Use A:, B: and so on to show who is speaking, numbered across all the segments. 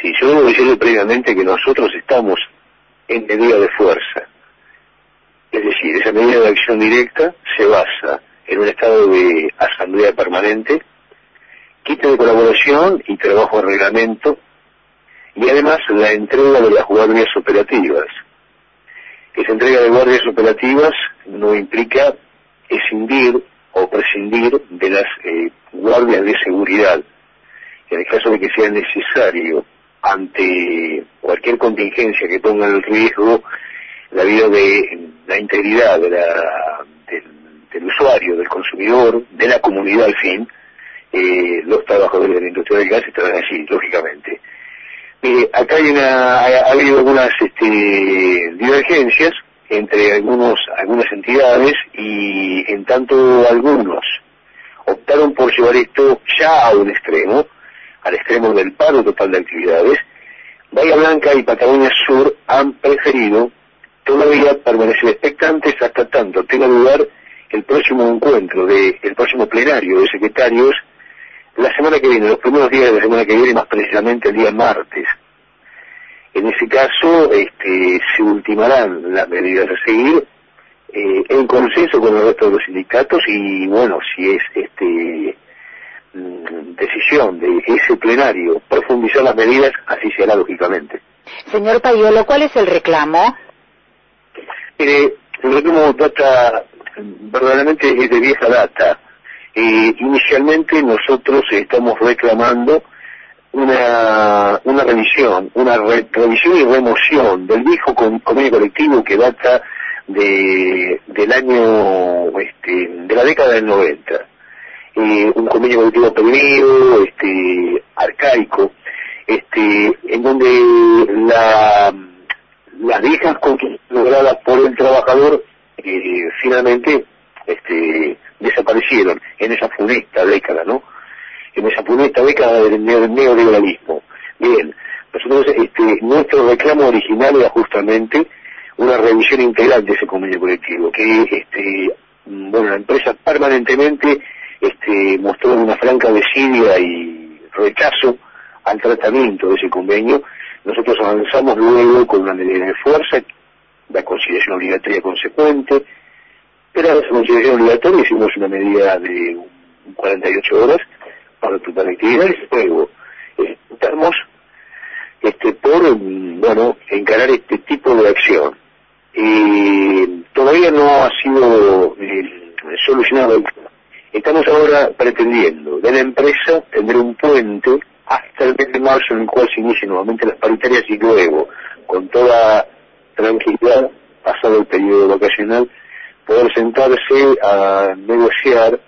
A: Sí, yo debo decirle previamente que nosotros estamos en medida de fuerza. Es decir, esa medida de acción directa se basa en un estado de asamblea permanente, quita de colaboración y trabajo de reglamento, y además la entrega de las guardias operativas. Esa entrega de guardias operativas no implica escindir o prescindir de las eh, guardias de seguridad. En el caso de que sea necesario ante cualquier contingencia que ponga en riesgo la vida de la integridad de la, del, usuario, del consumidor, de la comunidad al fin, eh, los trabajadores de la industria del gas estarán allí, lógicamente. acá hay una, ha, habido algunas este, divergencias entre algunos, algunas entidades y en tanto algunos optaron por llevar esto ya a un extremo, del paro total de actividades, Bahía Blanca y Patagonia Sur han preferido todavía permanecer expectantes hasta tanto tenga lugar el próximo encuentro, de, el próximo plenario de secretarios la semana que viene, los primeros días de la semana que viene, más precisamente el día martes. En ese caso, este, se ultimarán las medidas a seguir eh, en consenso con el resto de los sindicatos y, bueno, si es este decisión de ese plenario profundizar las medidas, así se hará lógicamente.
B: Señor Payolo, ¿cuál es el reclamo?
A: Mire, el reclamo data, verdaderamente es de vieja data. Eh, inicialmente nosotros estamos reclamando una, una revisión, una revisión y remoción del viejo convenio colectivo que data de, del año, este, de la década del 90. Eh, un convenio colectivo perdido, este, arcaico, este, en donde la, las viejas conquistas logradas por el trabajador eh, finalmente este, desaparecieron en esa funesta década, ¿no? En esa funesta década del neoliberalismo. Bien, nosotros, este, nuestro reclamo original era justamente una revisión integral de ese convenio colectivo, que, este, bueno, la empresa permanentemente este, mostró una franca desidia y rechazo al tratamiento de ese convenio. Nosotros avanzamos luego con una medida de fuerza, la conciliación obligatoria consecuente, pero a esa conciliación obligatoria hicimos una medida de 48 horas para tu actividades, luego estamos este, por bueno encarar este tipo de acción. Y todavía no ha sido eh, solucionado. Estamos ahora pretendiendo de la empresa tener un puente hasta el mes de marzo en el cual se inicien nuevamente las paritarias y luego, con toda tranquilidad, pasado el periodo vacacional, poder sentarse a negociar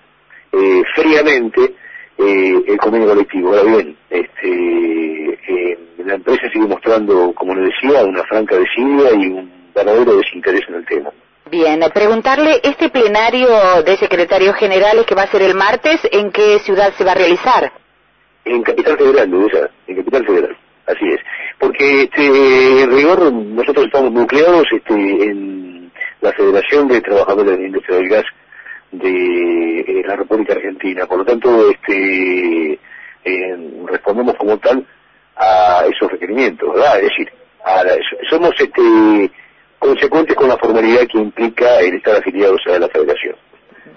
A: eh, fríamente eh, el convenio colectivo. Ahora bien, este, eh, la empresa sigue mostrando, como le decía, una franca desidia y un verdadero desinterés en el tema.
B: Bien, preguntarle, este plenario de secretarios generales que va a ser el martes, ¿en qué ciudad se va a realizar?
A: En Capital Federal, en Capital Federal, así es. Porque, este, en rigor, nosotros estamos nucleados este, en la Federación de Trabajadores de la Industria del Gas de eh, la República Argentina. Por lo tanto, este, eh, respondemos como tal a esos requerimientos, ¿verdad? Es decir, somos este, consecuentes con la formalidad que implica el estar afiliados a la Federación.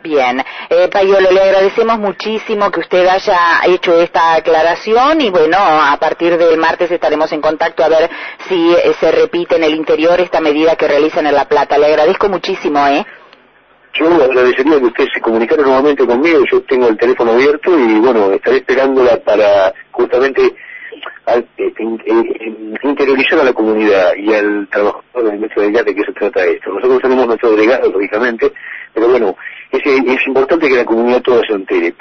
B: Bien, eh, Payolo, le agradecemos muchísimo que usted haya hecho esta aclaración y bueno, a partir del martes estaremos en contacto a ver si eh, se repite en el interior esta medida que realizan en La Plata. Le agradezco muchísimo, ¿eh?
A: Yo agradecería que usted se comunicara nuevamente conmigo, yo tengo el teléfono abierto y bueno, estaré esperándola para justamente eh, interiorizar a la comunidad y al trabajador del metro de qué se trata esto. Nosotros tenemos nuestro delegado, lógicamente, pero bueno, es importante que la comunidad toda se entere.